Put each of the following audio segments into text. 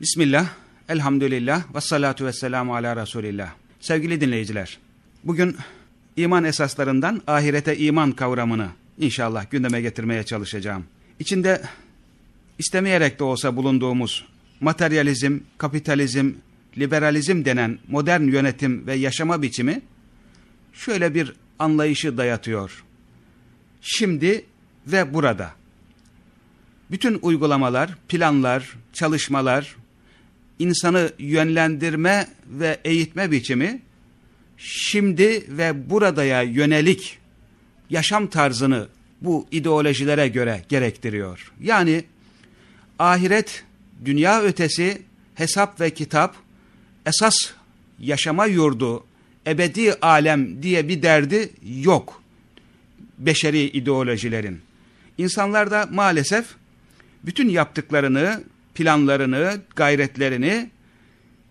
Bismillah, elhamdülillah, ve salatu ve selamu ala Resulillah. Sevgili dinleyiciler, bugün iman esaslarından ahirete iman kavramını inşallah gündeme getirmeye çalışacağım. İçinde istemeyerek de olsa bulunduğumuz materyalizm, kapitalizm, liberalizm denen modern yönetim ve yaşama biçimi şöyle bir anlayışı dayatıyor. Şimdi ve burada. Bütün uygulamalar, planlar, çalışmalar, insanı yönlendirme ve eğitme biçimi şimdi ve buradaya yönelik yaşam tarzını bu ideolojilere göre gerektiriyor. Yani ahiret, dünya ötesi, hesap ve kitap, esas yaşama yurdu, ebedi alem diye bir derdi yok beşeri ideolojilerin. İnsanlar da maalesef bütün yaptıklarını, planlarını, gayretlerini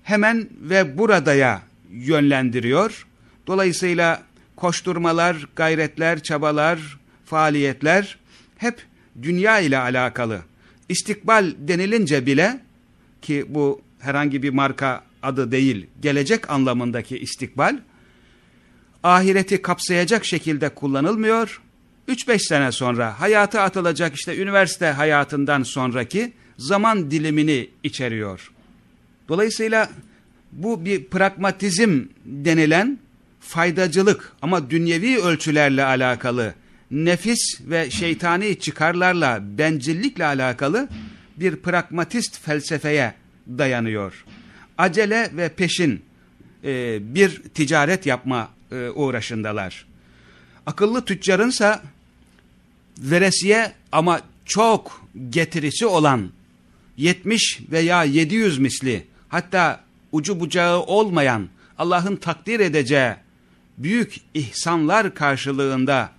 hemen ve buradaya yönlendiriyor. Dolayısıyla koşturmalar, gayretler, çabalar, faaliyetler hep dünya ile alakalı. İstikbal denilince bile ki bu herhangi bir marka adı değil, gelecek anlamındaki istikbal, ahireti kapsayacak şekilde kullanılmıyor. 3-5 sene sonra hayata atılacak işte üniversite hayatından sonraki zaman dilimini içeriyor. Dolayısıyla bu bir pragmatizm denilen faydacılık ama dünyevi ölçülerle alakalı, nefis ve şeytani çıkarlarla, bencillikle alakalı bir pragmatist felsefeye dayanıyor. Acele ve peşin e, bir ticaret yapma e, uğraşındalar. Akıllı tüccarınsa veresiye ama çok getirisi olan 70 veya 700 misli hatta ucu bucağı olmayan Allah'ın takdir edeceği büyük ihsanlar karşılığında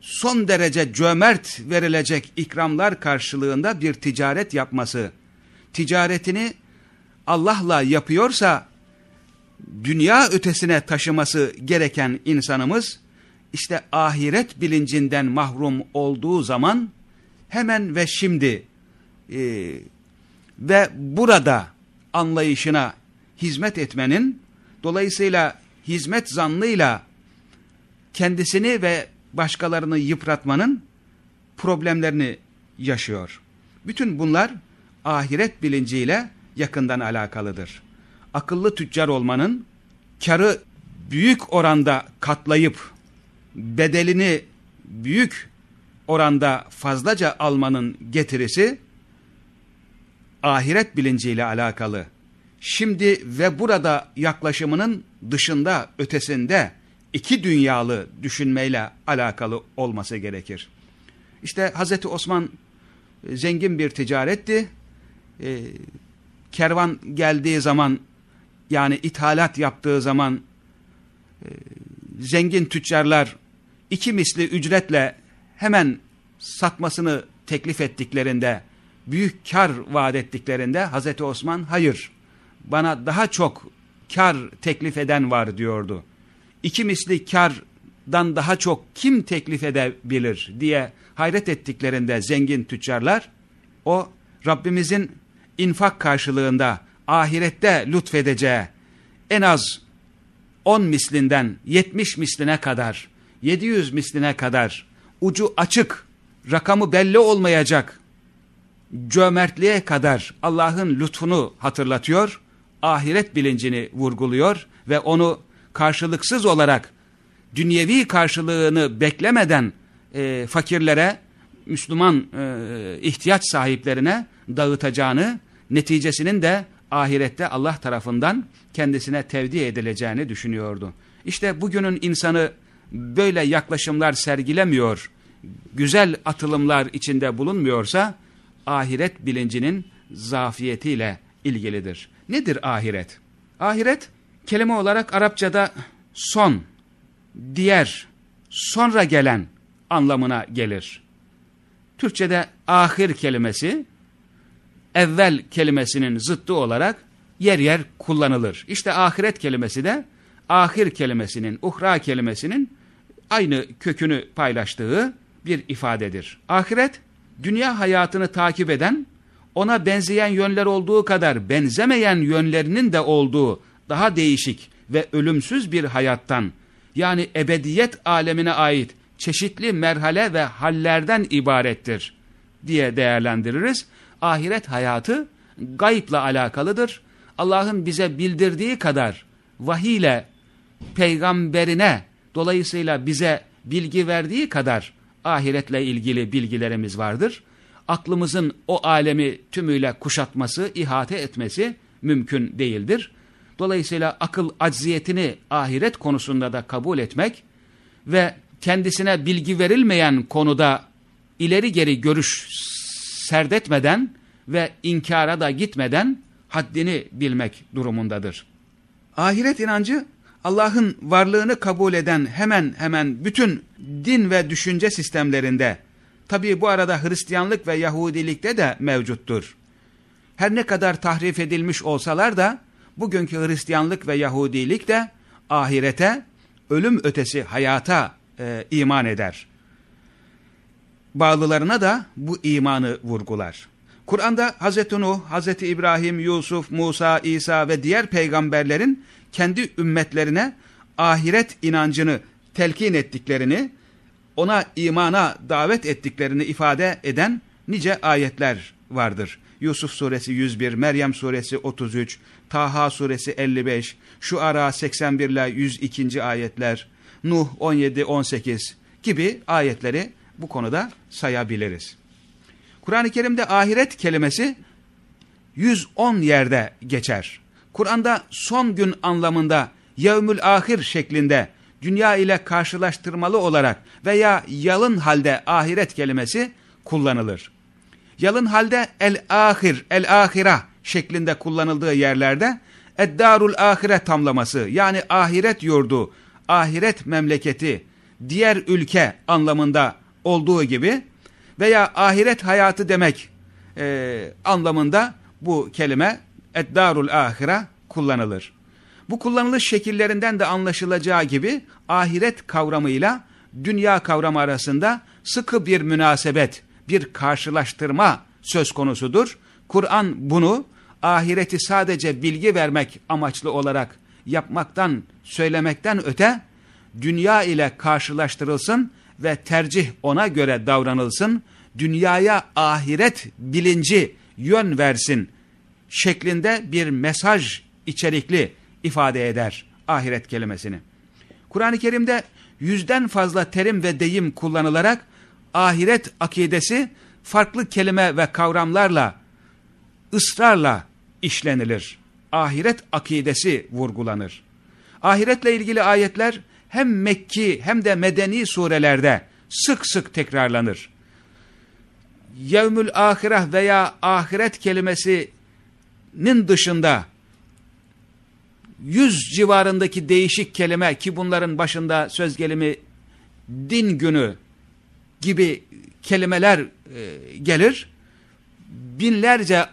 son derece cömert verilecek ikramlar karşılığında bir ticaret yapması, ticaretini Allah'la yapıyorsa dünya ötesine taşıması gereken insanımız işte ahiret bilincinden mahrum olduğu zaman hemen ve şimdi e, ve burada anlayışına hizmet etmenin dolayısıyla hizmet zannıyla kendisini ve başkalarını yıpratmanın problemlerini yaşıyor. Bütün bunlar ahiret bilinciyle yakından alakalıdır. Akıllı tüccar olmanın karı büyük oranda katlayıp bedelini büyük oranda fazlaca almanın getirisi ahiret bilinciyle alakalı. Şimdi ve burada yaklaşımının dışında, ötesinde iki dünyalı düşünmeyle alakalı olması gerekir. İşte Hazreti Osman e, zengin bir ticaretti. E, kervan geldiği zaman yani ithalat yaptığı zaman e, zengin tüccarlar iki misli ücretle hemen satmasını teklif ettiklerinde, büyük kar vaat ettiklerinde Hazreti Osman hayır bana daha çok kar teklif eden var diyordu. İki misli kardan daha çok kim teklif edebilir diye hayret ettiklerinde zengin tüccarlar o Rabbimizin infak karşılığında ahirette lütfedeceği en az 10 mislinden 70 misline kadar 700 misline kadar ucu açık, rakamı belli olmayacak cömertliğe kadar Allah'ın lütfunu hatırlatıyor, ahiret bilincini vurguluyor ve onu karşılıksız olarak dünyevi karşılığını beklemeden e, fakirlere, Müslüman e, ihtiyaç sahiplerine dağıtacağını, neticesinin de ahirette Allah tarafından kendisine tevdi edileceğini düşünüyordu. İşte bugünün insanı böyle yaklaşımlar sergilemiyor, güzel atılımlar içinde bulunmuyorsa, ahiret bilincinin zafiyetiyle ilgilidir. Nedir ahiret? Ahiret, kelime olarak Arapçada son, diğer, sonra gelen anlamına gelir. Türkçede ahir kelimesi, evvel kelimesinin zıttı olarak yer yer kullanılır. İşte ahiret kelimesi de ahir kelimesinin, uhra kelimesinin aynı kökünü paylaştığı bir ifadedir. Ahiret, dünya hayatını takip eden, ona benzeyen yönler olduğu kadar benzemeyen yönlerinin de olduğu daha değişik ve ölümsüz bir hayattan yani ebediyet alemine ait çeşitli merhale ve hallerden ibarettir diye değerlendiririz. Ahiret hayatı gayipla alakalıdır. Allah'ın bize bildirdiği kadar vahiyle peygamberine dolayısıyla bize bilgi verdiği kadar ahiretle ilgili bilgilerimiz vardır. Aklımızın o alemi tümüyle kuşatması, ihate etmesi mümkün değildir. Dolayısıyla akıl acziyetini ahiret konusunda da kabul etmek ve kendisine bilgi verilmeyen konuda ileri geri görüş serdetmeden ve inkara da gitmeden haddini bilmek durumundadır. Ahiret inancı Allah'ın varlığını kabul eden hemen hemen bütün din ve düşünce sistemlerinde, tabi bu arada Hristiyanlık ve Yahudilikte de mevcuttur. Her ne kadar tahrif edilmiş olsalar da, bugünkü Hristiyanlık ve Yahudilik de ahirete, ölüm ötesi hayata e, iman eder. Bağlılarına da bu imanı vurgular. Kur'an'da Hz. Nuh, Hz. İbrahim, Yusuf, Musa, İsa ve diğer peygamberlerin kendi ümmetlerine ahiret inancını telkin ettiklerini, ona imana davet ettiklerini ifade eden nice ayetler vardır. Yusuf suresi 101, Meryem suresi 33, Taha suresi 55, Şuara 81 ile 102. ayetler, Nuh 17-18 gibi ayetleri bu konuda sayabiliriz. Kur'an-ı Kerim'de ahiret kelimesi 110 yerde geçer. Kur'an'da son gün anlamında yevmül ahir şeklinde dünya ile karşılaştırmalı olarak veya yalın halde ahiret kelimesi kullanılır. Yalın halde el-ahir, el-ahira şeklinde kullanıldığı yerlerde eddarul ahire tamlaması yani ahiret yurdu, ahiret memleketi, diğer ülke anlamında olduğu gibi veya ahiret hayatı demek e, anlamında bu kelime eddarul ahira kullanılır. Bu kullanılış şekillerinden de anlaşılacağı gibi ahiret kavramıyla dünya kavramı arasında sıkı bir münasebet, bir karşılaştırma söz konusudur. Kur'an bunu ahireti sadece bilgi vermek amaçlı olarak yapmaktan, söylemekten öte dünya ile karşılaştırılsın ve tercih ona göre davranılsın, dünyaya ahiret bilinci yön versin şeklinde bir mesaj içerikli ifade eder ahiret kelimesini. Kur'an-ı Kerim'de yüzden fazla terim ve deyim kullanılarak ahiret akidesi farklı kelime ve kavramlarla ısrarla işlenilir. Ahiret akidesi vurgulanır. Ahiretle ilgili ayetler hem Mekki hem de Medeni surelerde sık sık tekrarlanır. Yevmül ahireh veya ahiret kelimesinin dışında yüz civarındaki değişik kelime ki bunların başında söz gelimi din günü gibi kelimeler e, gelir. Binlerce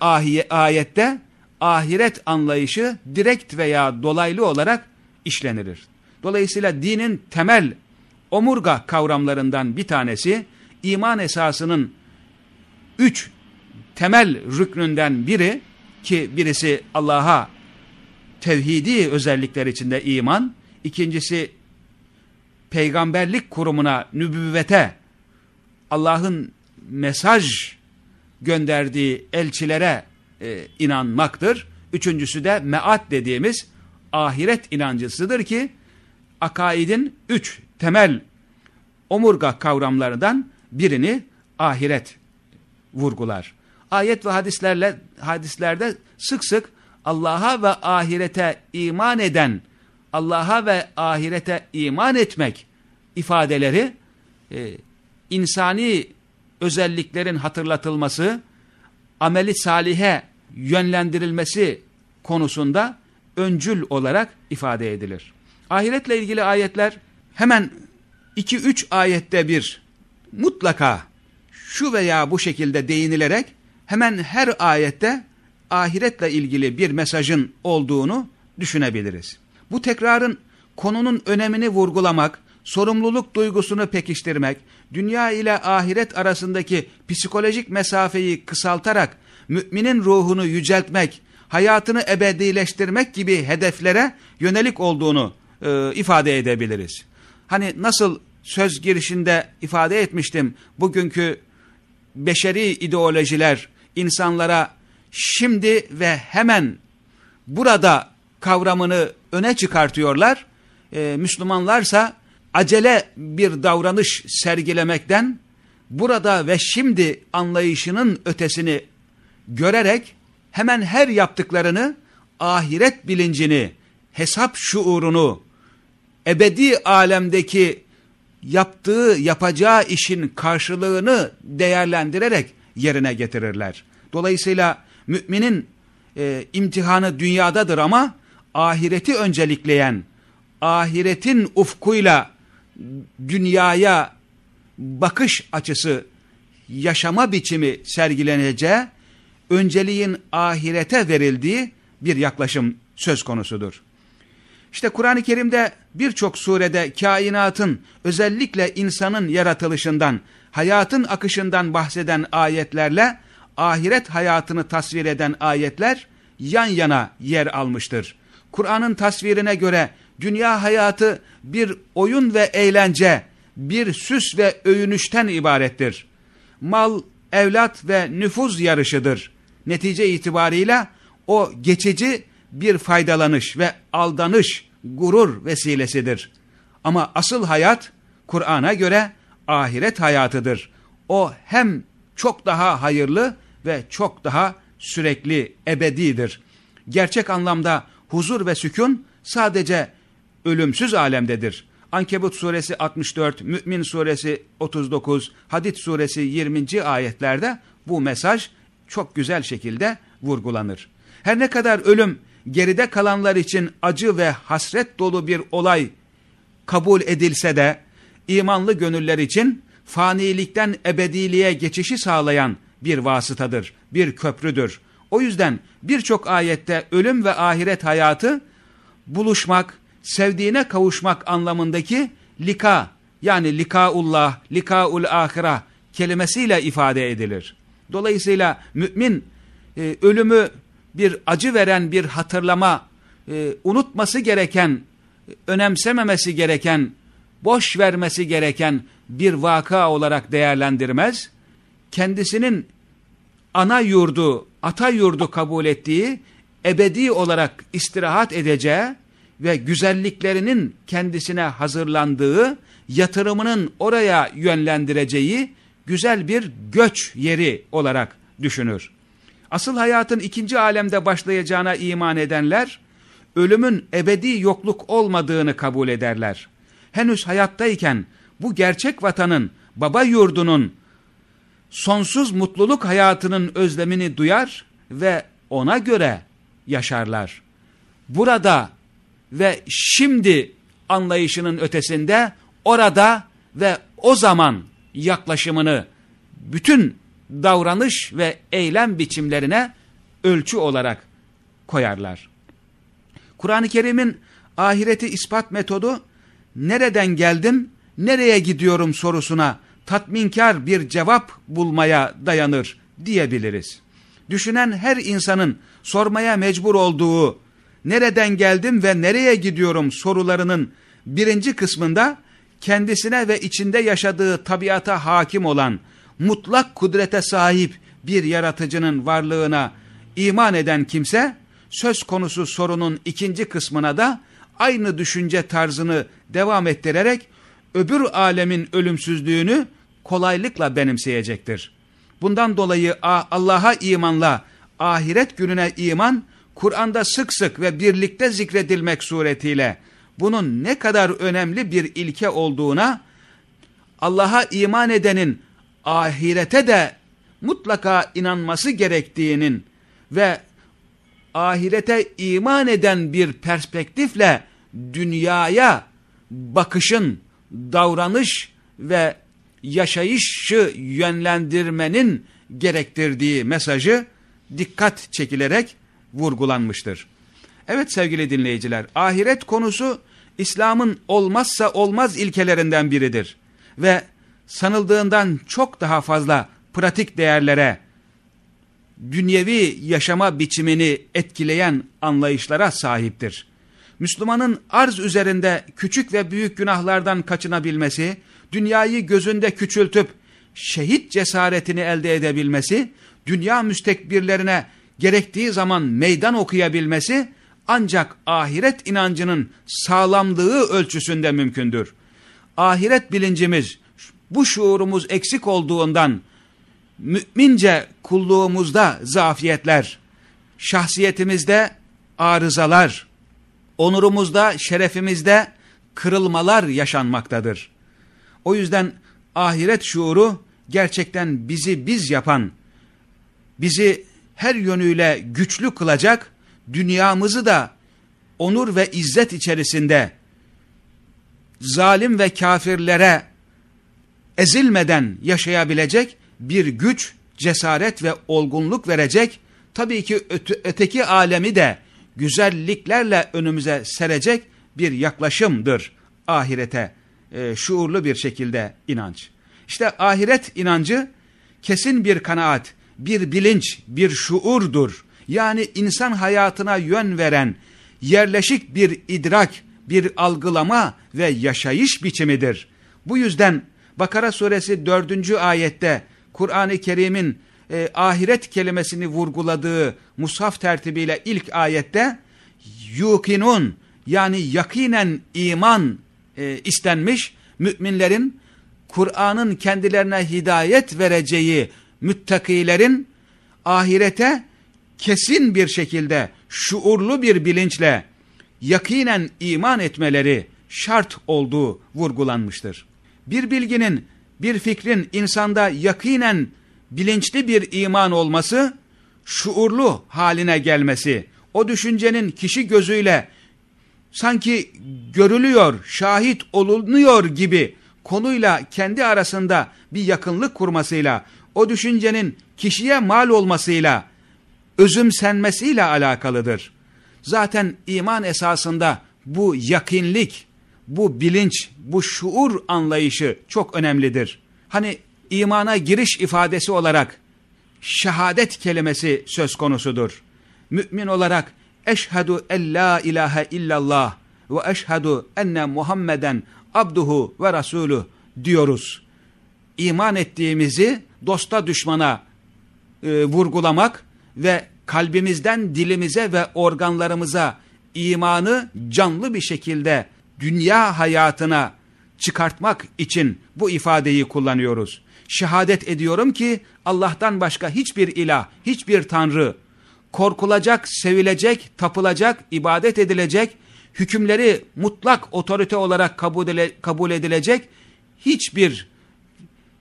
ayette ahiret anlayışı direkt veya dolaylı olarak işlenilir. Dolayısıyla dinin temel omurga kavramlarından bir tanesi iman esasının üç temel rüknünden biri ki birisi Allah'a tevhidi özellikler içinde iman, ikincisi peygamberlik kurumuna, nübüvvete, Allah'ın mesaj gönderdiği elçilere e, inanmaktır. Üçüncüsü de meat dediğimiz ahiret inancısıdır ki akaidin üç temel omurga kavramlarından birini ahiret vurgular. Ayet ve hadislerle hadislerde sık sık Allah'a ve ahirete iman eden, Allah'a ve ahirete iman etmek ifadeleri e, insani özelliklerin hatırlatılması, ameli salihe yönlendirilmesi konusunda öncül olarak ifade edilir. Ahiretle ilgili ayetler hemen 2-3 ayette bir mutlaka şu veya bu şekilde değinilerek hemen her ayette ahiretle ilgili bir mesajın olduğunu düşünebiliriz. Bu tekrarın konunun önemini vurgulamak, sorumluluk duygusunu pekiştirmek, dünya ile ahiret arasındaki psikolojik mesafeyi kısaltarak müminin ruhunu yüceltmek, hayatını ebedileştirmek gibi hedeflere yönelik olduğunu e, ifade edebiliriz. Hani nasıl söz girişinde ifade etmiştim, bugünkü beşeri ideolojiler insanlara şimdi ve hemen burada kavramını öne çıkartıyorlar. E, Müslümanlarsa acele bir davranış sergilemekten burada ve şimdi anlayışının ötesini görerek hemen her yaptıklarını ahiret bilincini, hesap şuurunu, ebedi alemdeki yaptığı, yapacağı işin karşılığını değerlendirerek yerine getirirler. Dolayısıyla müminin e, imtihanı dünyadadır ama ahireti öncelikleyen, ahiretin ufkuyla dünyaya bakış açısı, yaşama biçimi sergileneceği, önceliğin ahirete verildiği bir yaklaşım söz konusudur. İşte Kur'an-ı Kerim'de birçok surede kainatın özellikle insanın yaratılışından, hayatın akışından bahseden ayetlerle ahiret hayatını tasvir eden ayetler yan yana yer almıştır. Kur'an'ın tasvirine göre dünya hayatı bir oyun ve eğlence, bir süs ve övünüşten ibarettir. Mal, evlat ve nüfuz yarışıdır. Netice itibarıyla o geçici bir faydalanış ve aldanış, gurur vesilesidir. Ama asıl hayat Kur'an'a göre ahiret hayatıdır. O hem çok daha hayırlı ve çok daha sürekli, ebedidir. Gerçek anlamda huzur ve sükun sadece ölümsüz alemdedir. Ankebut suresi 64, Mü'min suresi 39, Hadid suresi 20. ayetlerde bu mesaj çok güzel şekilde vurgulanır. Her ne kadar ölüm geride kalanlar için acı ve hasret dolu bir olay kabul edilse de imanlı gönüller için fanilikten ebediliğe geçişi sağlayan bir vasıtadır, bir köprüdür. O yüzden birçok ayette ölüm ve ahiret hayatı buluşmak, sevdiğine kavuşmak anlamındaki lika yani likaullah, likaul ahira kelimesiyle ifade edilir. Dolayısıyla mümin e, ölümü bir acı veren bir hatırlama, e, unutması gereken, önemsememesi gereken, boş vermesi gereken bir vaka olarak değerlendirmez. Kendisinin ana yurdu, ata yurdu kabul ettiği, ebedi olarak istirahat edeceği ve güzelliklerinin kendisine hazırlandığı, yatırımının oraya yönlendireceği güzel bir göç yeri olarak düşünür. Asıl hayatın ikinci alemde başlayacağına iman edenler, ölümün ebedi yokluk olmadığını kabul ederler. Henüz hayattayken bu gerçek vatanın, baba yurdunun, sonsuz mutluluk hayatının özlemini duyar ve ona göre yaşarlar. Burada ve şimdi anlayışının ötesinde orada ve o zaman yaklaşımını bütün davranış ve eylem biçimlerine ölçü olarak koyarlar. Kur'an-ı Kerim'in ahireti ispat metodu nereden geldim, nereye gidiyorum sorusuna tatminkar bir cevap bulmaya dayanır diyebiliriz. Düşünen her insanın sormaya mecbur olduğu nereden geldim ve nereye gidiyorum sorularının birinci kısmında kendisine ve içinde yaşadığı tabiata hakim olan mutlak kudrete sahip bir yaratıcının varlığına iman eden kimse söz konusu sorunun ikinci kısmına da aynı düşünce tarzını devam ettirerek öbür alemin ölümsüzlüğünü kolaylıkla benimseyecektir. Bundan dolayı Allah'a imanla ahiret gününe iman Kur'an'da sık sık ve birlikte zikredilmek suretiyle bunun ne kadar önemli bir ilke olduğuna Allah'a iman edenin ahirete de mutlaka inanması gerektiğinin ve ahirete iman eden bir perspektifle dünyaya bakışın, davranış ve yaşayışı yönlendirmenin gerektirdiği mesajı dikkat çekilerek vurgulanmıştır. Evet sevgili dinleyiciler, ahiret konusu İslam'ın olmazsa olmaz ilkelerinden biridir. Ve sanıldığından çok daha fazla pratik değerlere dünyevi yaşama biçimini etkileyen anlayışlara sahiptir. Müslümanın arz üzerinde küçük ve büyük günahlardan kaçınabilmesi, dünyayı gözünde küçültüp şehit cesaretini elde edebilmesi, dünya müstekbirlerine gerektiği zaman meydan okuyabilmesi ancak ahiret inancının sağlamlığı ölçüsünde mümkündür. Ahiret bilincimiz, bu şuurumuz eksik olduğundan mümince kulluğumuzda zafiyetler, şahsiyetimizde arızalar, onurumuzda, şerefimizde kırılmalar yaşanmaktadır. O yüzden ahiret şuuru gerçekten bizi biz yapan, bizi her yönüyle güçlü kılacak, dünyamızı da onur ve izzet içerisinde zalim ve kafirlere ezilmeden yaşayabilecek bir güç, cesaret ve olgunluk verecek, tabii ki öte, öteki alemi de güzelliklerle önümüze serecek bir yaklaşımdır ahirete e, şuurlu bir şekilde inanç. İşte ahiret inancı kesin bir kanaat, bir bilinç, bir şuurdur. Yani insan hayatına yön veren yerleşik bir idrak, bir algılama ve yaşayış biçimidir. Bu yüzden Bakara suresi 4. ayette Kur'an-ı Kerim'in e, ahiret kelimesini vurguladığı mushaf tertibiyle ilk ayette yukinun yani yakinen iman e, istenmiş müminlerin Kur'an'ın kendilerine hidayet vereceği müttakilerin ahirete kesin bir şekilde şuurlu bir bilinçle yakinen iman etmeleri şart olduğu vurgulanmıştır. Bir bilginin, bir fikrin insanda yakinen bilinçli bir iman olması, şuurlu haline gelmesi, o düşüncenin kişi gözüyle sanki görülüyor, şahit olunuyor gibi konuyla kendi arasında bir yakınlık kurmasıyla, o düşüncenin kişiye mal olmasıyla, özümsenmesiyle alakalıdır. Zaten iman esasında bu yakinlik, bu bilinç, bu şuur anlayışı çok önemlidir. Hani imana giriş ifadesi olarak şehadet kelimesi söz konusudur. Mümin olarak eşhedü en la ilahe illallah ve eşhedü enne Muhammeden abduhu ve rasuluh diyoruz. İman ettiğimizi dosta düşmana e, vurgulamak ve kalbimizden dilimize ve organlarımıza imanı canlı bir şekilde dünya hayatına çıkartmak için bu ifadeyi kullanıyoruz. Şehadet ediyorum ki Allah'tan başka hiçbir ilah, hiçbir tanrı korkulacak, sevilecek, tapılacak, ibadet edilecek, hükümleri mutlak otorite olarak kabul edilecek hiçbir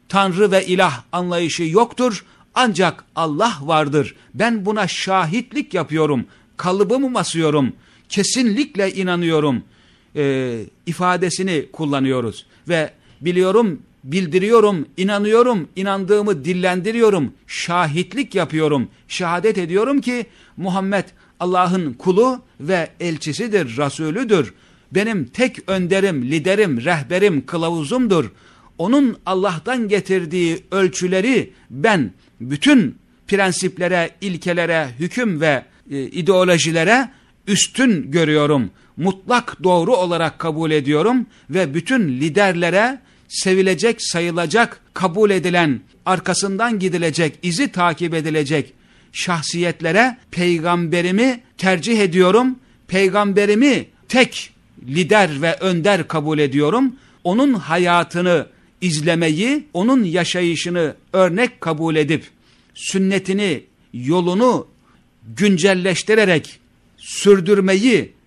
tanrı ve ilah anlayışı yoktur. Ancak Allah vardır. Ben buna şahitlik yapıyorum. Kalıbımı basıyorum. Kesinlikle inanıyorum. E, ifadesini kullanıyoruz. Ve biliyorum, bildiriyorum, inanıyorum, inandığımı dillendiriyorum. Şahitlik yapıyorum. Şehadet ediyorum ki Muhammed Allah'ın kulu ve elçisidir, Resulüdür. Benim tek önderim, liderim, rehberim, kılavuzumdur. Onun Allah'tan getirdiği ölçüleri ben bütün prensiplere, ilkelere, hüküm ve e, ideolojilere üstün görüyorum. Mutlak doğru olarak kabul ediyorum ve bütün liderlere sevilecek, sayılacak, kabul edilen, arkasından gidilecek, izi takip edilecek şahsiyetlere peygamberimi tercih ediyorum. Peygamberimi tek lider ve önder kabul ediyorum. Onun hayatını izlemeyi, onun yaşayışını örnek kabul edip sünnetini, yolunu güncelleştirerek sürdürmeyi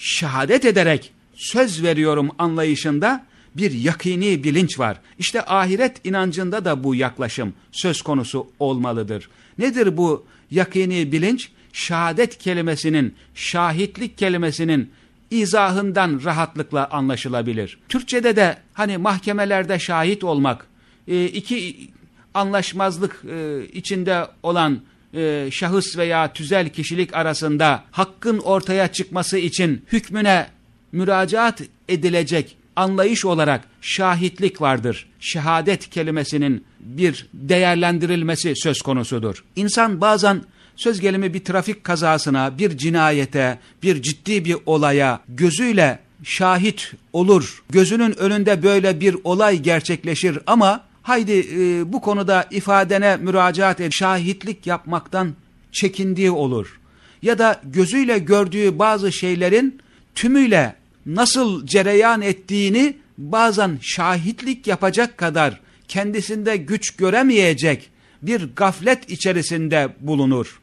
şehadet ederek söz veriyorum anlayışında bir yakini bilinç var. İşte ahiret inancında da bu yaklaşım söz konusu olmalıdır. Nedir bu yakini bilinç? Şehadet kelimesinin, şahitlik kelimesinin izahından rahatlıkla anlaşılabilir. Türkçede de hani mahkemelerde şahit olmak, e, iki anlaşmazlık e, içinde olan e, şahıs veya tüzel kişilik arasında hakkın ortaya çıkması için hükmüne müracaat edilecek anlayış olarak şahitlik vardır. Şehadet kelimesinin bir değerlendirilmesi söz konusudur. İnsan bazen söz gelimi bir trafik kazasına, bir cinayete, bir ciddi bir olaya gözüyle şahit olur. Gözünün önünde böyle bir olay gerçekleşir ama haydi e, bu konuda ifadene müracaat et, şahitlik yapmaktan çekindiği olur. Ya da gözüyle gördüğü bazı şeylerin tümüyle nasıl cereyan ettiğini bazen şahitlik yapacak kadar kendisinde güç göremeyecek bir gaflet içerisinde bulunur.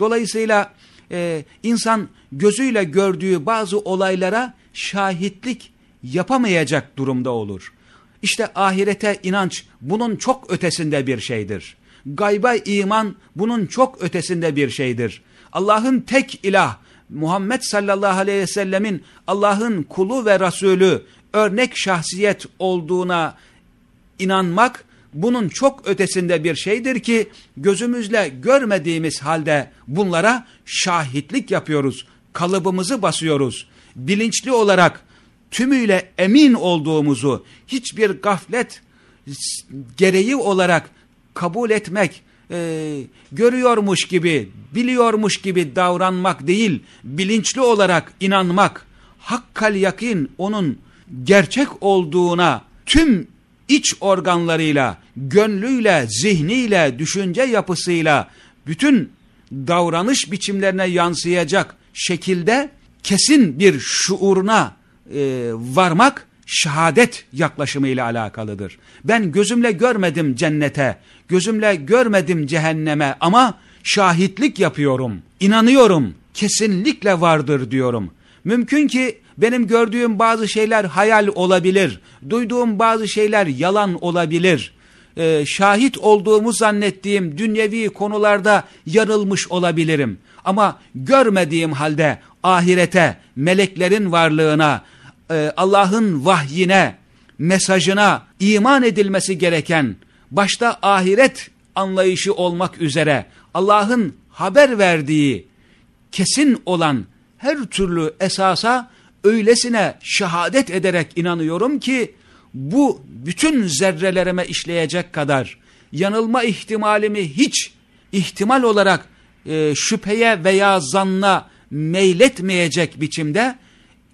Dolayısıyla e, insan gözüyle gördüğü bazı olaylara şahitlik yapamayacak durumda olur. İşte ahirete inanç bunun çok ötesinde bir şeydir. Gayba iman bunun çok ötesinde bir şeydir. Allah'ın tek ilah, Muhammed sallallahu aleyhi ve sellemin Allah'ın kulu ve Resulü örnek şahsiyet olduğuna inanmak bunun çok ötesinde bir şeydir ki gözümüzle görmediğimiz halde bunlara şahitlik yapıyoruz. Kalıbımızı basıyoruz. Bilinçli olarak tümüyle emin olduğumuzu hiçbir gaflet gereği olarak kabul etmek, e, görüyormuş gibi, biliyormuş gibi davranmak değil, bilinçli olarak inanmak, hakkal yakin onun gerçek olduğuna tüm iç organlarıyla, gönlüyle, zihniyle, düşünce yapısıyla bütün davranış biçimlerine yansıyacak şekilde kesin bir şuuruna e, varmak şehadet yaklaşımıyla alakalıdır. Ben gözümle görmedim cennete, gözümle görmedim cehenneme ama şahitlik yapıyorum, inanıyorum, kesinlikle vardır diyorum. Mümkün ki benim gördüğüm bazı şeyler hayal olabilir, duyduğum bazı şeyler yalan olabilir. Ee, şahit olduğumu zannettiğim dünyevi konularda yarılmış olabilirim. Ama görmediğim halde ahirete, meleklerin varlığına, e, Allah'ın vahyine, mesajına iman edilmesi gereken, başta ahiret anlayışı olmak üzere Allah'ın haber verdiği kesin olan her türlü esasa öylesine şehadet ederek inanıyorum ki bu bütün zerrelerime işleyecek kadar yanılma ihtimalimi hiç ihtimal olarak e, şüpheye veya zanna meyletmeyecek biçimde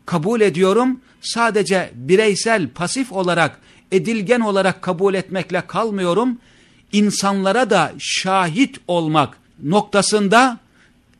kabul ediyorum. Sadece bireysel pasif olarak edilgen olarak kabul etmekle kalmıyorum. İnsanlara da şahit olmak noktasında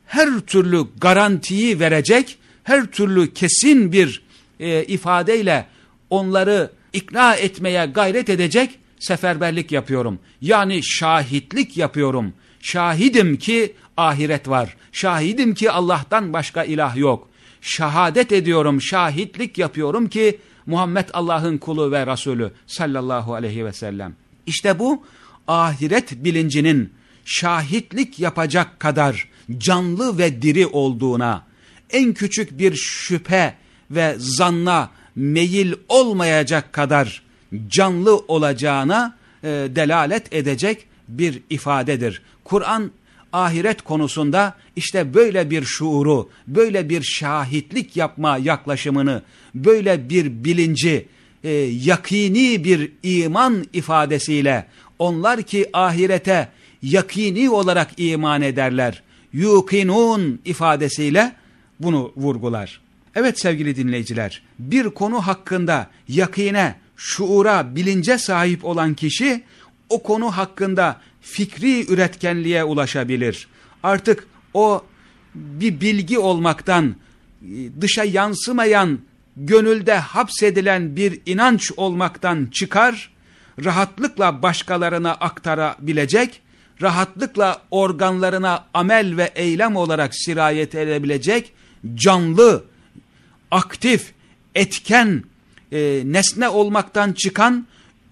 her türlü garantiyi verecek, her türlü kesin bir e, ifadeyle onları ikna etmeye gayret edecek seferberlik yapıyorum. Yani şahitlik yapıyorum. Şahidim ki ahiret var. Şahidim ki Allah'tan başka ilah yok. Şahadet ediyorum, şahitlik yapıyorum ki Muhammed Allah'ın kulu ve Resulü sallallahu aleyhi ve sellem. İşte bu ahiret bilincinin şahitlik yapacak kadar canlı ve diri olduğuna, en küçük bir şüphe ve zanna meyil olmayacak kadar canlı olacağına e, delalet edecek bir ifadedir. Kur'an ahiret konusunda işte böyle bir şuuru, böyle bir şahitlik yapma yaklaşımını, böyle bir bilinci, e, yakini bir iman ifadesiyle onlar ki ahirete yakini olarak iman ederler. Yukinun ifadesiyle bunu vurgular. Evet sevgili dinleyiciler, bir konu hakkında yakine, şuura, bilince sahip olan kişi o konu hakkında fikri üretkenliğe ulaşabilir. Artık o bir bilgi olmaktan dışa yansımayan, gönülde hapsedilen bir inanç olmaktan çıkar, rahatlıkla başkalarına aktarabilecek, rahatlıkla organlarına amel ve eylem olarak sirayet edebilecek, canlı, aktif, etken, e, nesne olmaktan çıkan,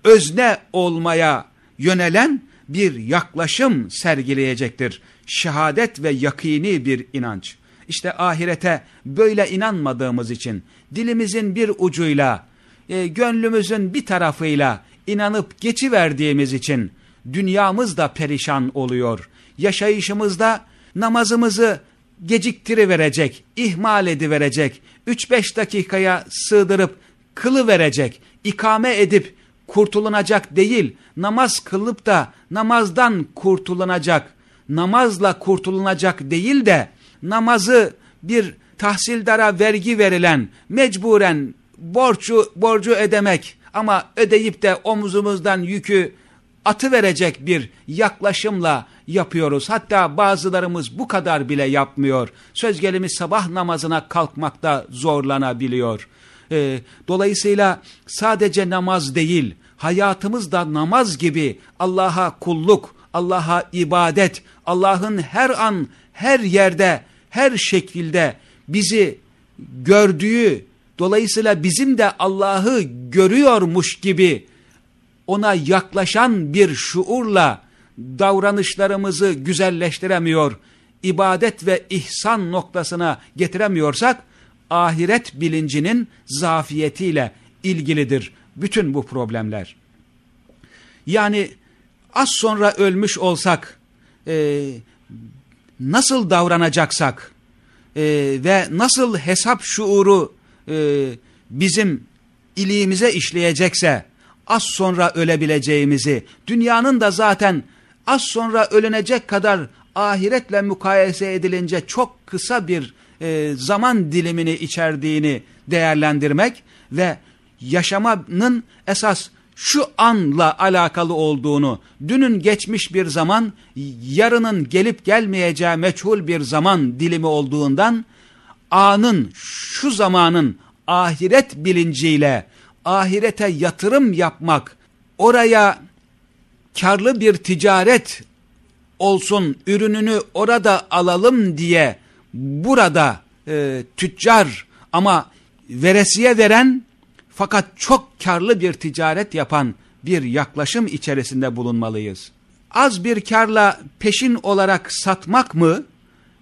özne olmaya yönelen bir yaklaşım sergileyecektir. Şehadet ve yakini bir inanç. İşte ahirete böyle inanmadığımız için dilimizin bir ucuyla, e, gönlümüzün bir tarafıyla inanıp geçiverdiğimiz için dünyamız da perişan oluyor. Yaşayışımızda namazımızı geciktiriverecek, ihmal ediverecek, 3-5 dakikaya sığdırıp kılı verecek, ikame edip kurtulunacak değil, namaz kılıp da namazdan kurtulunacak, namazla kurtulunacak değil de namazı bir tahsildara vergi verilen, mecburen borcu, borcu ödemek ama ödeyip de omuzumuzdan yükü atı verecek bir yaklaşımla yapıyoruz. Hatta bazılarımız bu kadar bile yapmıyor. Söz gelimi sabah namazına kalkmakta zorlanabiliyor. Ee, dolayısıyla sadece namaz değil, hayatımız da namaz gibi Allah'a kulluk, Allah'a ibadet, Allah'ın her an, her yerde, her şekilde bizi gördüğü, dolayısıyla bizim de Allah'ı görüyormuş gibi ona yaklaşan bir şuurla davranışlarımızı güzelleştiremiyor, ibadet ve ihsan noktasına getiremiyorsak, ahiret bilincinin zafiyetiyle ilgilidir bütün bu problemler. Yani az sonra ölmüş olsak, e, nasıl davranacaksak e, ve nasıl hesap şuuru e, bizim iliğimize işleyecekse, az sonra ölebileceğimizi, dünyanın da zaten az sonra ölünecek kadar ahiretle mukayese edilince çok kısa bir e, zaman dilimini içerdiğini değerlendirmek ve yaşamanın esas şu anla alakalı olduğunu, dünün geçmiş bir zaman, yarının gelip gelmeyeceği meçhul bir zaman dilimi olduğundan, anın, şu zamanın ahiret bilinciyle, ahirete yatırım yapmak, oraya karlı bir ticaret olsun, ürününü orada alalım diye burada e, tüccar ama veresiye veren fakat çok karlı bir ticaret yapan bir yaklaşım içerisinde bulunmalıyız. Az bir karla peşin olarak satmak mı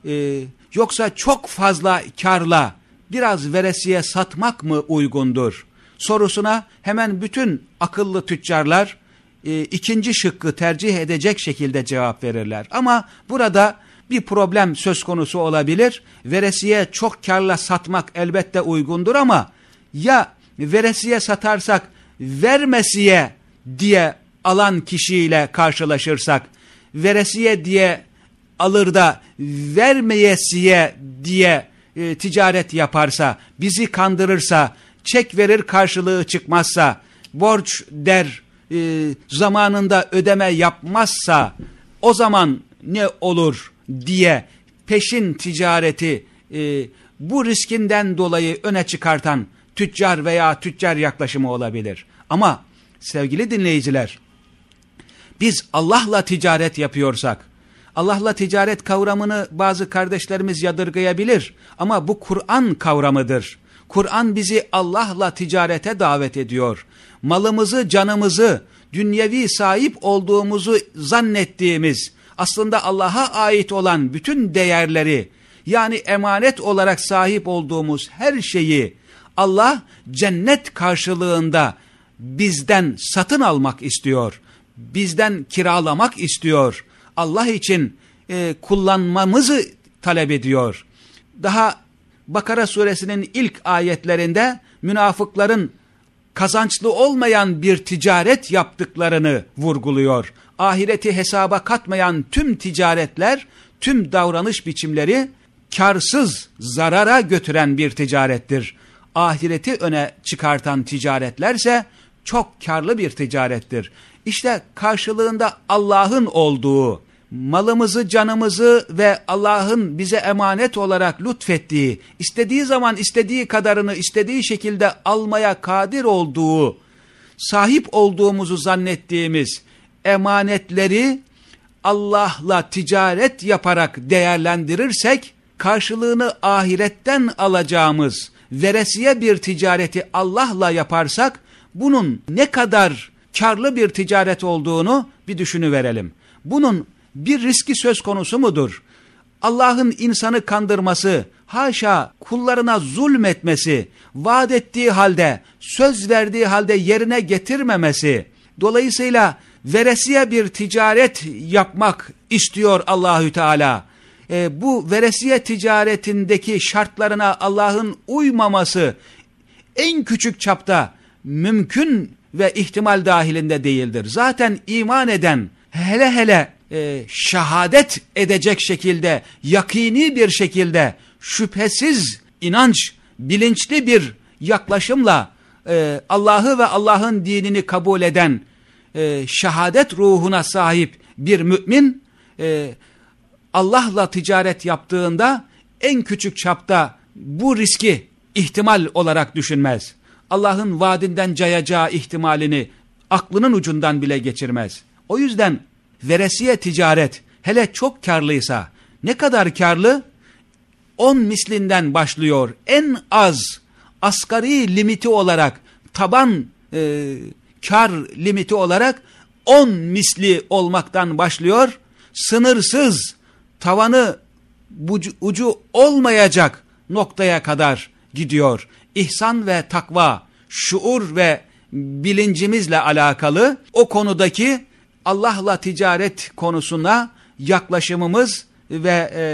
e, yoksa çok fazla karla biraz veresiye satmak mı uygundur? Sorusuna hemen bütün akıllı tüccarlar e, ikinci şıkkı tercih edecek şekilde cevap verirler. Ama burada bir problem söz konusu olabilir. Veresiye çok karla satmak elbette uygundur ama ya veresiye satarsak vermesiye diye alan kişiyle karşılaşırsak veresiye diye alır da vermeyesiye diye e, ticaret yaparsa, bizi kandırırsa, çek verir karşılığı çıkmazsa, borç der e, zamanında ödeme yapmazsa o zaman ne olur diye peşin ticareti e, bu riskinden dolayı öne çıkartan tüccar veya tüccar yaklaşımı olabilir. Ama sevgili dinleyiciler biz Allah'la ticaret yapıyorsak Allah'la ticaret kavramını bazı kardeşlerimiz yadırgayabilir ama bu Kur'an kavramıdır. Kur'an bizi Allah'la ticarete davet ediyor. Malımızı, canımızı, dünyevi sahip olduğumuzu zannettiğimiz, aslında Allah'a ait olan bütün değerleri, yani emanet olarak sahip olduğumuz her şeyi Allah cennet karşılığında bizden satın almak istiyor. Bizden kiralamak istiyor. Allah için e, kullanmamızı talep ediyor. Daha Bakara suresinin ilk ayetlerinde münafıkların kazançlı olmayan bir ticaret yaptıklarını vurguluyor. Ahireti hesaba katmayan tüm ticaretler, tüm davranış biçimleri karsız, zarara götüren bir ticarettir. Ahireti öne çıkartan ticaretlerse çok karlı bir ticarettir. İşte karşılığında Allah'ın olduğu, malımızı, canımızı ve Allah'ın bize emanet olarak lütfettiği, istediği zaman istediği kadarını istediği şekilde almaya kadir olduğu, sahip olduğumuzu zannettiğimiz emanetleri Allah'la ticaret yaparak değerlendirirsek, karşılığını ahiretten alacağımız veresiye bir ticareti Allah'la yaparsak, bunun ne kadar karlı bir ticaret olduğunu bir düşünüverelim. Bunun bir riski söz konusu mudur? Allah'ın insanı kandırması, haşa kullarına zulmetmesi, vaat ettiği halde, söz verdiği halde yerine getirmemesi, dolayısıyla veresiye bir ticaret yapmak istiyor Allahü Teala. E, bu veresiye ticaretindeki şartlarına Allah'ın uymaması en küçük çapta mümkün ve ihtimal dahilinde değildir. Zaten iman eden hele hele e, şehadet edecek şekilde, yakini bir şekilde, şüphesiz inanç, bilinçli bir yaklaşımla e, Allah'ı ve Allah'ın dinini kabul eden e, şehadet ruhuna sahip bir mümin e, Allah'la ticaret yaptığında en küçük çapta bu riski ihtimal olarak düşünmez. Allah'ın vaadinden cayacağı ihtimalini aklının ucundan bile geçirmez. O yüzden veresiye ticaret hele çok karlıysa ne kadar karlı? 10 mislinden başlıyor. En az asgari limiti olarak taban e, kar limiti olarak 10 misli olmaktan başlıyor. Sınırsız tavanı bucu, ucu olmayacak noktaya kadar gidiyor. İhsan ve takva, şuur ve bilincimizle alakalı o konudaki Allah'la ticaret konusuna yaklaşımımız ve e,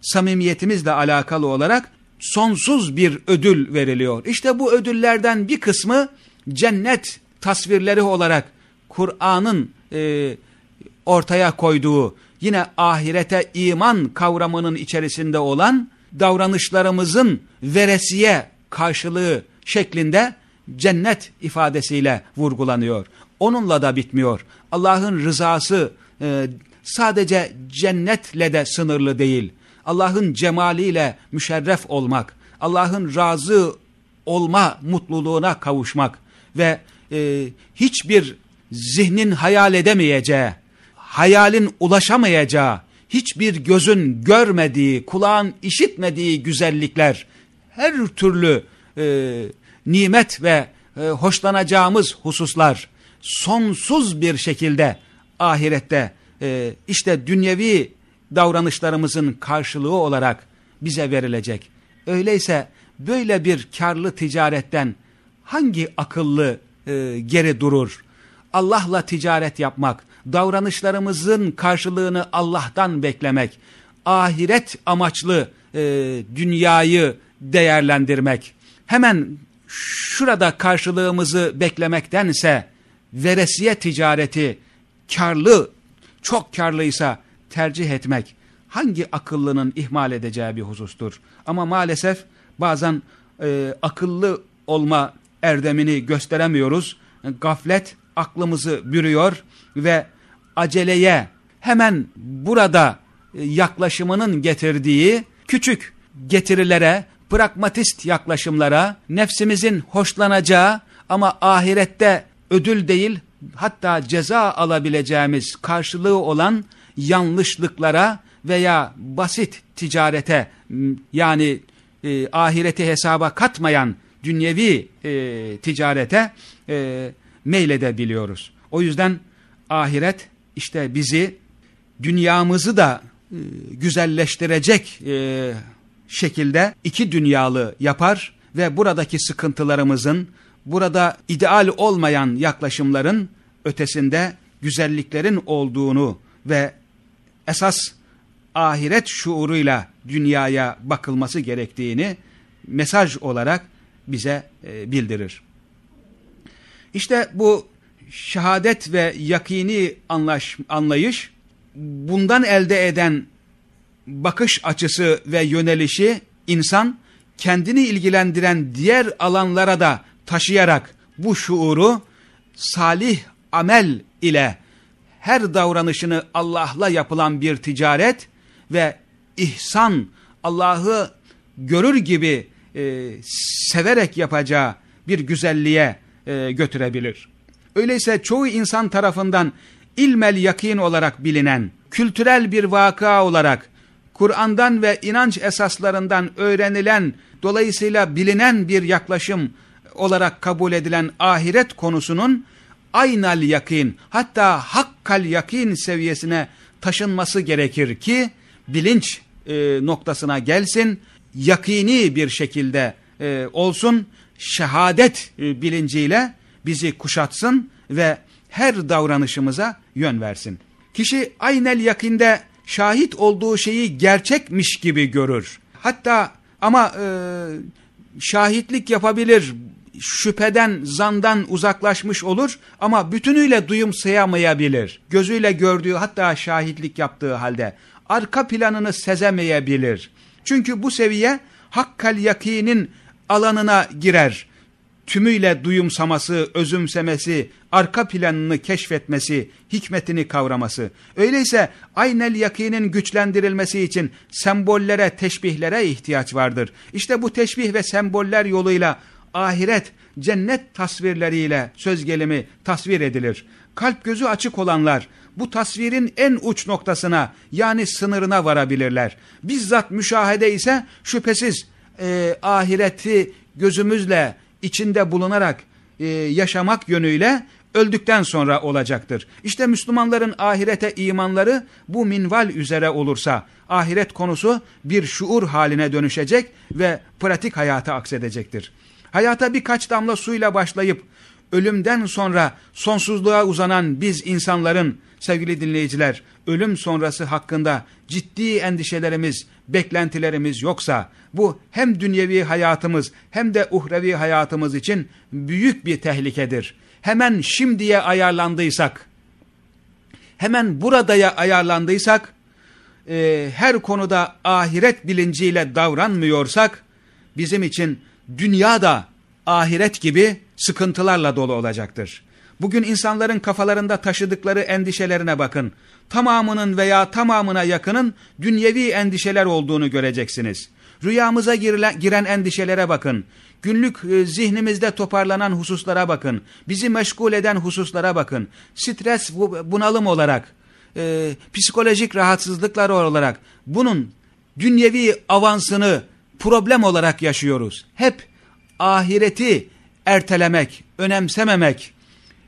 samimiyetimizle alakalı olarak sonsuz bir ödül veriliyor. İşte bu ödüllerden bir kısmı cennet tasvirleri olarak Kur'an'ın e, ortaya koyduğu yine ahirete iman kavramının içerisinde olan davranışlarımızın veresiye karşılığı şeklinde cennet ifadesiyle vurgulanıyor. Onunla da bitmiyor. Allah'ın rızası e, sadece cennetle de sınırlı değil. Allah'ın cemaliyle müşerref olmak, Allah'ın razı olma mutluluğuna kavuşmak ve e, hiçbir zihnin hayal edemeyeceği, hayalin ulaşamayacağı, hiçbir gözün görmediği, kulağın işitmediği güzellikler, her türlü e, nimet ve e, hoşlanacağımız hususlar sonsuz bir şekilde ahirette e, işte dünyevi davranışlarımızın karşılığı olarak bize verilecek. Öyleyse böyle bir karlı ticaretten hangi akıllı e, geri durur? Allah'la ticaret yapmak, davranışlarımızın karşılığını Allah'tan beklemek, ahiret amaçlı e, dünyayı değerlendirmek, hemen şurada karşılığımızı beklemektense veresiye ticareti karlı, çok karlıysa tercih etmek hangi akıllının ihmal edeceği bir husustur. Ama maalesef bazen e, akıllı olma erdemini gösteremiyoruz. Gaflet aklımızı bürüyor ve aceleye hemen burada e, yaklaşımının getirdiği küçük getirilere, pragmatist yaklaşımlara, nefsimizin hoşlanacağı ama ahirette ödül değil hatta ceza alabileceğimiz karşılığı olan yanlışlıklara veya basit ticarete yani e, ahireti hesaba katmayan dünyevi e, ticarete e, meyledebiliyoruz. O yüzden ahiret işte bizi dünyamızı da e, güzelleştirecek e, şekilde iki dünyalı yapar ve buradaki sıkıntılarımızın, burada ideal olmayan yaklaşımların ötesinde güzelliklerin olduğunu ve esas ahiret şuuruyla dünyaya bakılması gerektiğini mesaj olarak bize e, bildirir. İşte bu şehadet ve yakini anlaş, anlayış bundan elde eden bakış açısı ve yönelişi insan kendini ilgilendiren diğer alanlara da taşıyarak bu şuuru salih amel ile her davranışını Allah'la yapılan bir ticaret ve ihsan Allah'ı görür gibi e, severek yapacağı bir güzelliğe e, götürebilir. Öyleyse çoğu insan tarafından ilmel yakin olarak bilinen, kültürel bir vaka olarak Kur'an'dan ve inanç esaslarından öğrenilen, dolayısıyla bilinen bir yaklaşım olarak kabul edilen ahiret konusunun aynal yakin hatta hakkal yakin seviyesine taşınması gerekir ki bilinç e, noktasına gelsin, yakini bir şekilde e, olsun, şehadet e, bilinciyle bizi kuşatsın ve her davranışımıza yön versin. Kişi aynel yakinde şahit olduğu şeyi gerçekmiş gibi görür. Hatta ama e, şahitlik yapabilir, şüpheden, zandan uzaklaşmış olur ama bütünüyle duyumsayamayabilir. Gözüyle gördüğü hatta şahitlik yaptığı halde arka planını sezemeyebilir. Çünkü bu seviye hakkal yakinin alanına girer. Tümüyle duyumsaması, özümsemesi, arka planını keşfetmesi, hikmetini kavraması. Öyleyse aynel yakinin güçlendirilmesi için sembollere, teşbihlere ihtiyaç vardır. İşte bu teşbih ve semboller yoluyla ahiret, cennet tasvirleriyle söz gelimi tasvir edilir. Kalp gözü açık olanlar bu tasvirin en uç noktasına yani sınırına varabilirler. Bizzat müşahede ise şüphesiz e, ahireti gözümüzle içinde bulunarak e, yaşamak yönüyle öldükten sonra olacaktır. İşte Müslümanların ahirete imanları bu minval üzere olursa ahiret konusu bir şuur haline dönüşecek ve pratik hayata aksedecektir. Hayata birkaç damla suyla başlayıp ölümden sonra sonsuzluğa uzanan biz insanların sevgili dinleyiciler ölüm sonrası hakkında ciddi endişelerimiz, beklentilerimiz yoksa bu hem dünyevi hayatımız hem de uhrevi hayatımız için büyük bir tehlikedir. Hemen şimdiye ayarlandıysak, hemen buradaya ayarlandıysak, e, her konuda ahiret bilinciyle davranmıyorsak, bizim için dünya da ahiret gibi sıkıntılarla dolu olacaktır. Bugün insanların kafalarında taşıdıkları endişelerine bakın. Tamamının veya tamamına yakının dünyevi endişeler olduğunu göreceksiniz. Rüyamıza giren endişelere bakın. Günlük e, zihnimizde toparlanan hususlara bakın. Bizi meşgul eden hususlara bakın. Stres, bunalım olarak, e, psikolojik rahatsızlıklar olarak bunun dünyevi avansını problem olarak yaşıyoruz. Hep ahireti ertelemek, önemsememek,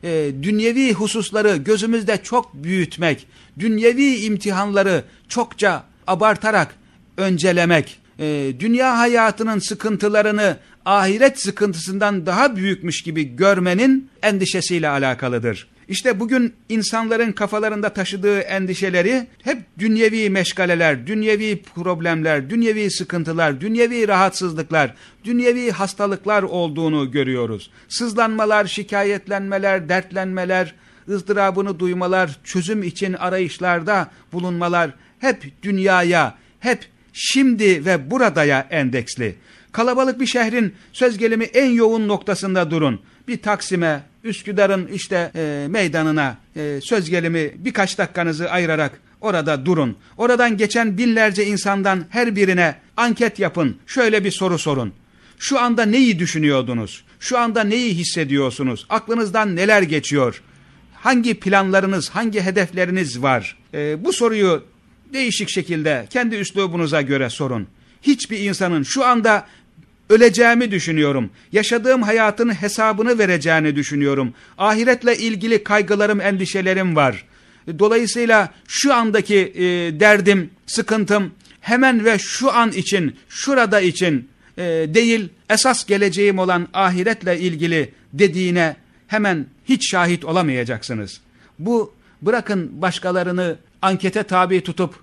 e, dünyevi hususları gözümüzde çok büyütmek, dünyevi imtihanları çokça abartarak öncelemek, e, dünya hayatının sıkıntılarını ahiret sıkıntısından daha büyükmüş gibi görmenin endişesiyle alakalıdır. İşte bugün insanların kafalarında taşıdığı endişeleri hep dünyevi meşgaleler, dünyevi problemler, dünyevi sıkıntılar, dünyevi rahatsızlıklar, dünyevi hastalıklar olduğunu görüyoruz. Sızlanmalar, şikayetlenmeler, dertlenmeler, ızdırabını duymalar, çözüm için arayışlarda bulunmalar hep dünyaya, hep şimdi ve buradaya endeksli. Kalabalık bir şehrin söz gelimi en yoğun noktasında durun. Bir Taksim'e, Üsküdar'ın işte e, meydanına e, söz gelimi birkaç dakikanızı ayırarak orada durun. Oradan geçen binlerce insandan her birine anket yapın. Şöyle bir soru sorun. Şu anda neyi düşünüyordunuz? Şu anda neyi hissediyorsunuz? Aklınızdan neler geçiyor? Hangi planlarınız, hangi hedefleriniz var? E, bu soruyu değişik şekilde kendi üslubunuza göre sorun. Hiçbir insanın şu anda öleceğimi düşünüyorum. Yaşadığım hayatın hesabını vereceğini düşünüyorum. Ahiretle ilgili kaygılarım, endişelerim var. Dolayısıyla şu andaki e, derdim, sıkıntım hemen ve şu an için, şurada için e, değil, esas geleceğim olan ahiretle ilgili dediğine hemen hiç şahit olamayacaksınız. Bu bırakın başkalarını ankete tabi tutup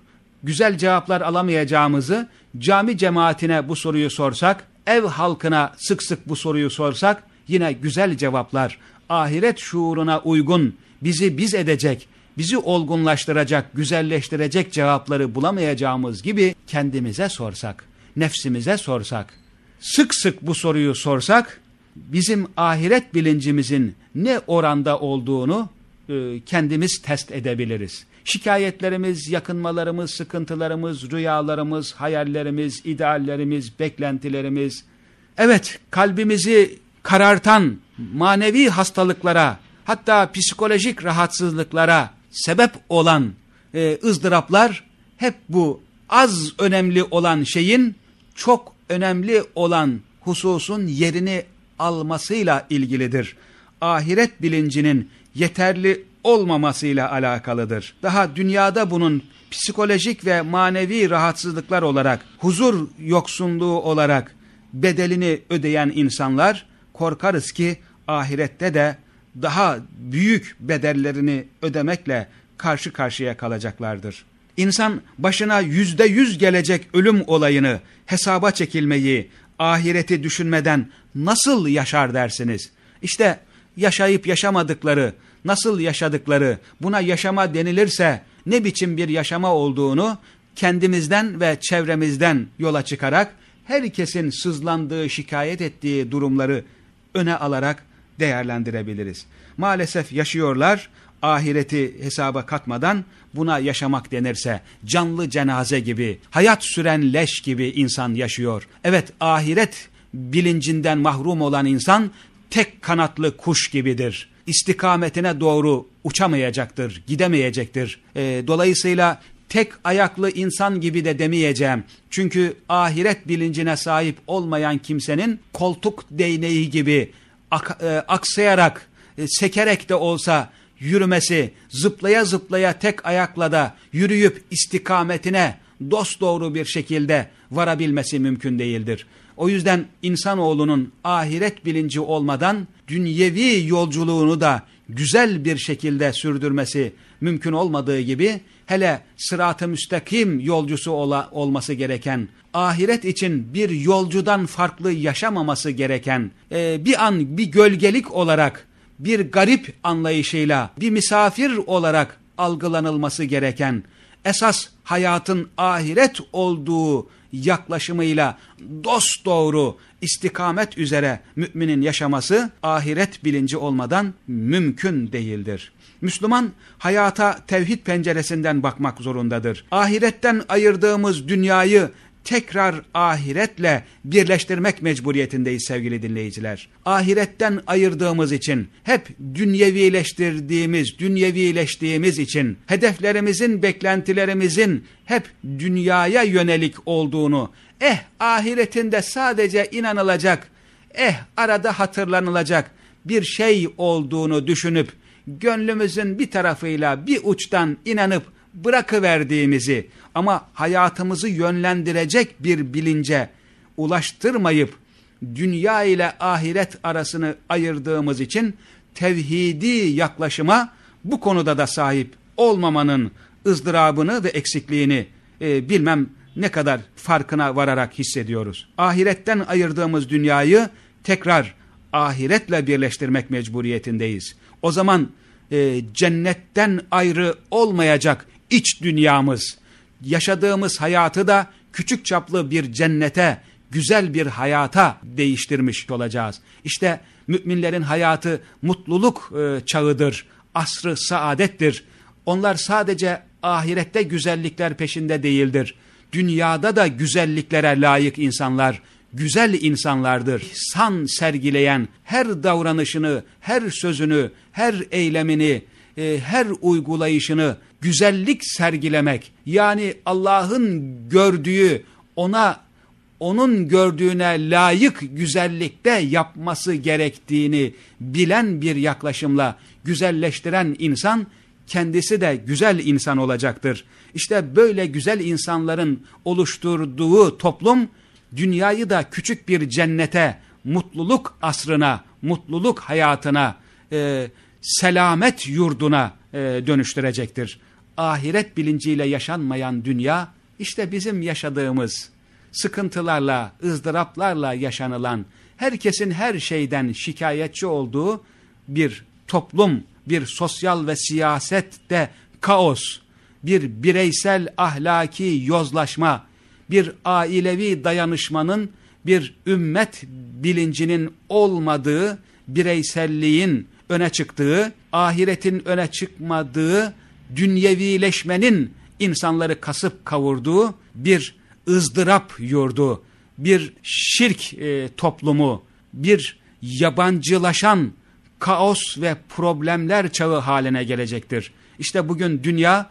güzel cevaplar alamayacağımızı cami cemaatine bu soruyu sorsak, ev halkına sık sık bu soruyu sorsak yine güzel cevaplar, ahiret şuuruna uygun, bizi biz edecek, bizi olgunlaştıracak, güzelleştirecek cevapları bulamayacağımız gibi kendimize sorsak, nefsimize sorsak, sık sık bu soruyu sorsak, bizim ahiret bilincimizin ne oranda olduğunu e, kendimiz test edebiliriz. Şikayetlerimiz, yakınmalarımız, sıkıntılarımız, rüyalarımız, hayallerimiz, ideallerimiz, beklentilerimiz, evet kalbimizi karartan manevi hastalıklara, hatta psikolojik rahatsızlıklara sebep olan e, ızdıraplar hep bu az önemli olan şeyin çok önemli olan hususun yerini almasıyla ilgilidir. Ahiret bilincinin yeterli olmamasıyla alakalıdır. Daha dünyada bunun psikolojik ve manevi rahatsızlıklar olarak, huzur yoksunluğu olarak bedelini ödeyen insanlar korkarız ki ahirette de daha büyük bedellerini ödemekle karşı karşıya kalacaklardır. İnsan başına yüzde yüz gelecek ölüm olayını, hesaba çekilmeyi, ahireti düşünmeden nasıl yaşar dersiniz? İşte yaşayıp yaşamadıkları, nasıl yaşadıkları, buna yaşama denilirse ne biçim bir yaşama olduğunu kendimizden ve çevremizden yola çıkarak herkesin sızlandığı, şikayet ettiği durumları öne alarak değerlendirebiliriz. Maalesef yaşıyorlar, ahireti hesaba katmadan buna yaşamak denirse canlı cenaze gibi, hayat süren leş gibi insan yaşıyor. Evet ahiret bilincinden mahrum olan insan tek kanatlı kuş gibidir. İstikametine doğru uçamayacaktır, gidemeyecektir. E, dolayısıyla tek ayaklı insan gibi de demeyeceğim. Çünkü ahiret bilincine sahip olmayan kimsenin koltuk değneği gibi ak, e, aksayarak, e, sekerek de olsa yürümesi, zıplaya zıplaya tek ayakla da yürüyüp istikametine dosdoğru bir şekilde varabilmesi mümkün değildir. O yüzden insanoğlunun ahiret bilinci olmadan dünyevi yolculuğunu da güzel bir şekilde sürdürmesi mümkün olmadığı gibi hele sırat-ı müstakim yolcusu ola, olması gereken, ahiret için bir yolcudan farklı yaşamaması gereken, e, bir an bir gölgelik olarak, bir garip anlayışıyla, bir misafir olarak algılanılması gereken, esas hayatın ahiret olduğu yaklaşımıyla dost doğru istikamet üzere müminin yaşaması ahiret bilinci olmadan mümkün değildir. Müslüman hayata tevhid penceresinden bakmak zorundadır. Ahiretten ayırdığımız dünyayı tekrar ahiretle birleştirmek mecburiyetindeyiz sevgili dinleyiciler. Ahiretten ayırdığımız için, hep dünyevileştirdiğimiz, dünyevileştiğimiz için, hedeflerimizin, beklentilerimizin hep dünyaya yönelik olduğunu, eh ahiretinde sadece inanılacak, eh arada hatırlanılacak bir şey olduğunu düşünüp, gönlümüzün bir tarafıyla bir uçtan inanıp bırakıverdiğimizi ama hayatımızı yönlendirecek bir bilince ulaştırmayıp dünya ile ahiret arasını ayırdığımız için tevhidi yaklaşıma bu konuda da sahip olmamanın ızdırabını ve eksikliğini e, bilmem ne kadar farkına vararak hissediyoruz. Ahiretten ayırdığımız dünyayı tekrar ahiretle birleştirmek mecburiyetindeyiz. O zaman e, cennetten ayrı olmayacak iç dünyamız, yaşadığımız hayatı da küçük çaplı bir cennete, güzel bir hayata değiştirmiş olacağız. İşte müminlerin hayatı mutluluk e, çağıdır, asrı saadettir. Onlar sadece ahirette güzellikler peşinde değildir. Dünyada da güzelliklere layık insanlar, güzel insanlardır. San sergileyen her davranışını, her sözünü, her eylemini, e, her uygulayışını güzellik sergilemek yani Allah'ın gördüğü ona onun gördüğüne layık güzellikte yapması gerektiğini bilen bir yaklaşımla güzelleştiren insan kendisi de güzel insan olacaktır. İşte böyle güzel insanların oluşturduğu toplum dünyayı da küçük bir cennete, mutluluk asrına, mutluluk hayatına, e, selamet yurduna e, dönüştürecektir. Ahiret bilinciyle yaşanmayan dünya, işte bizim yaşadığımız, sıkıntılarla, ızdıraplarla yaşanılan, herkesin her şeyden şikayetçi olduğu bir toplum, bir sosyal ve siyasette kaos, bir bireysel ahlaki yozlaşma, bir ailevi dayanışmanın, bir ümmet bilincinin olmadığı, bireyselliğin öne çıktığı, ahiretin öne çıkmadığı, dünyevileşmenin insanları kasıp kavurduğu bir ızdırap yurdu, bir şirk e, toplumu, bir yabancılaşan kaos ve problemler çağı haline gelecektir. İşte bugün dünya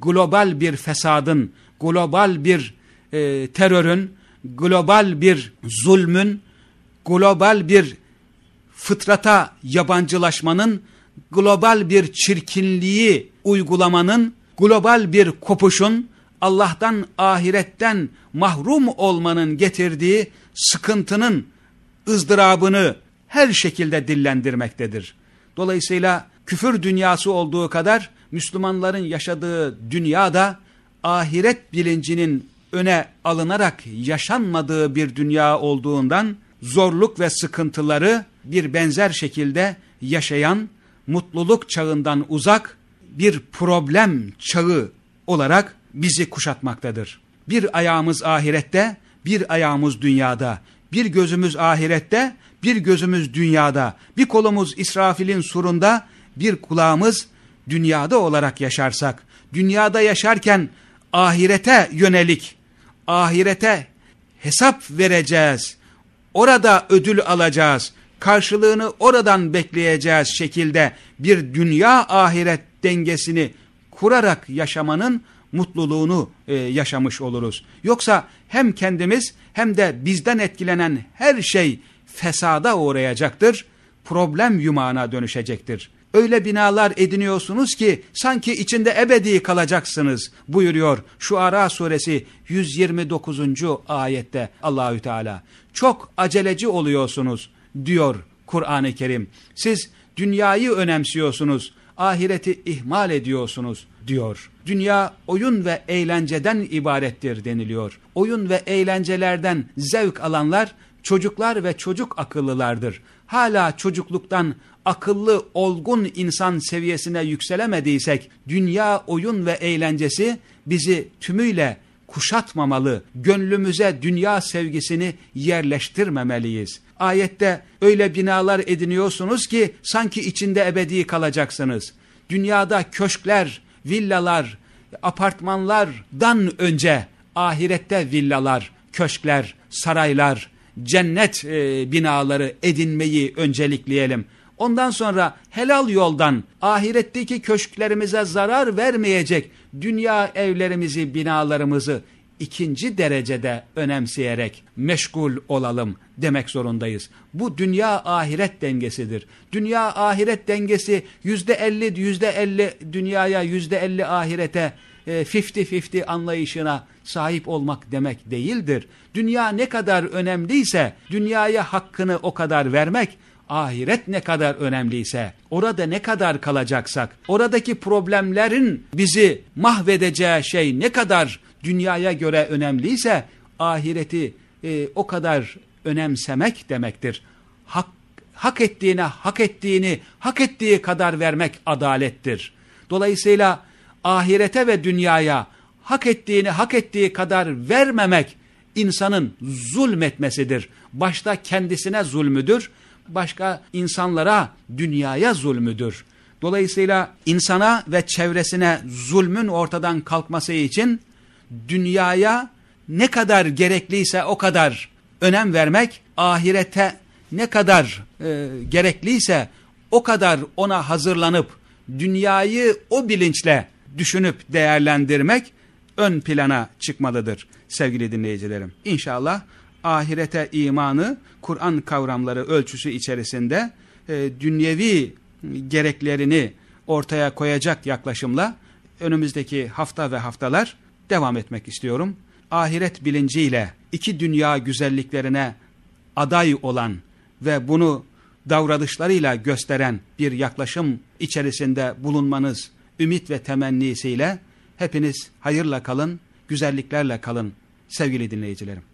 global bir fesadın, global bir e, terörün, global bir zulmün, global bir fıtrata yabancılaşmanın, global bir çirkinliği uygulamanın, global bir kopuşun, Allah'tan ahiretten mahrum olmanın getirdiği sıkıntının ızdırabını her şekilde dillendirmektedir. Dolayısıyla küfür dünyası olduğu kadar Müslümanların yaşadığı dünyada ahiret bilincinin öne alınarak yaşanmadığı bir dünya olduğundan zorluk ve sıkıntıları bir benzer şekilde yaşayan, mutluluk çağından uzak bir problem çağı olarak bizi kuşatmaktadır. Bir ayağımız ahirette, bir ayağımız dünyada, bir gözümüz ahirette, bir gözümüz dünyada, bir kolumuz İsrafil'in surunda, bir kulağımız dünyada olarak yaşarsak, dünyada yaşarken ahirete yönelik, ahirete hesap vereceğiz, orada ödül alacağız, karşılığını oradan bekleyeceğiz şekilde bir dünya ahiret dengesini kurarak yaşamanın mutluluğunu e, yaşamış oluruz. Yoksa hem kendimiz hem de bizden etkilenen her şey fesada uğrayacaktır, problem yumağına dönüşecektir. Öyle binalar ediniyorsunuz ki sanki içinde ebedi kalacaksınız buyuruyor şu Ara suresi 129. ayette Allahü Teala. Çok aceleci oluyorsunuz diyor Kur'an-ı Kerim. Siz dünyayı önemsiyorsunuz, ahireti ihmal ediyorsunuz diyor. Dünya oyun ve eğlenceden ibarettir deniliyor. Oyun ve eğlencelerden zevk alanlar çocuklar ve çocuk akıllılardır. Hala çocukluktan akıllı, olgun insan seviyesine yükselemediysek, dünya oyun ve eğlencesi bizi tümüyle kuşatmamalı, gönlümüze dünya sevgisini yerleştirmemeliyiz. Ayette öyle binalar ediniyorsunuz ki sanki içinde ebedi kalacaksınız. Dünyada köşkler, villalar, apartmanlardan önce ahirette villalar, köşkler, saraylar, cennet e, binaları edinmeyi öncelikleyelim. Ondan sonra helal yoldan ahiretteki köşklerimize zarar vermeyecek dünya evlerimizi, binalarımızı ikinci derecede önemseyerek meşgul olalım demek zorundayız. Bu dünya ahiret dengesidir. Dünya ahiret dengesi yüzde elli, yüzde elli dünyaya, yüzde elli ahirete, fifty fifty anlayışına sahip olmak demek değildir. Dünya ne kadar önemliyse dünyaya hakkını o kadar vermek, ahiret ne kadar önemliyse, orada ne kadar kalacaksak, oradaki problemlerin bizi mahvedeceği şey ne kadar dünyaya göre önemliyse, ahireti e, o kadar önemsemek demektir. Hak, hak ettiğine hak ettiğini hak ettiği kadar vermek adalettir. Dolayısıyla ahirete ve dünyaya hak ettiğini hak ettiği kadar vermemek insanın zulmetmesidir. Başta kendisine zulmüdür, başka insanlara, dünyaya zulmüdür. Dolayısıyla insana ve çevresine zulmün ortadan kalkması için dünyaya ne kadar gerekliyse o kadar önem vermek, ahirete ne kadar e, gerekliyse o kadar ona hazırlanıp dünyayı o bilinçle düşünüp değerlendirmek ön plana çıkmalıdır sevgili dinleyicilerim. İnşallah ahirete imanı Kur'an kavramları ölçüsü içerisinde e, dünyevi gereklerini ortaya koyacak yaklaşımla önümüzdeki hafta ve haftalar devam etmek istiyorum. Ahiret bilinciyle iki dünya güzelliklerine aday olan ve bunu davranışlarıyla gösteren bir yaklaşım içerisinde bulunmanız ümit ve temennisiyle hepiniz hayırla kalın, güzelliklerle kalın sevgili dinleyicilerim.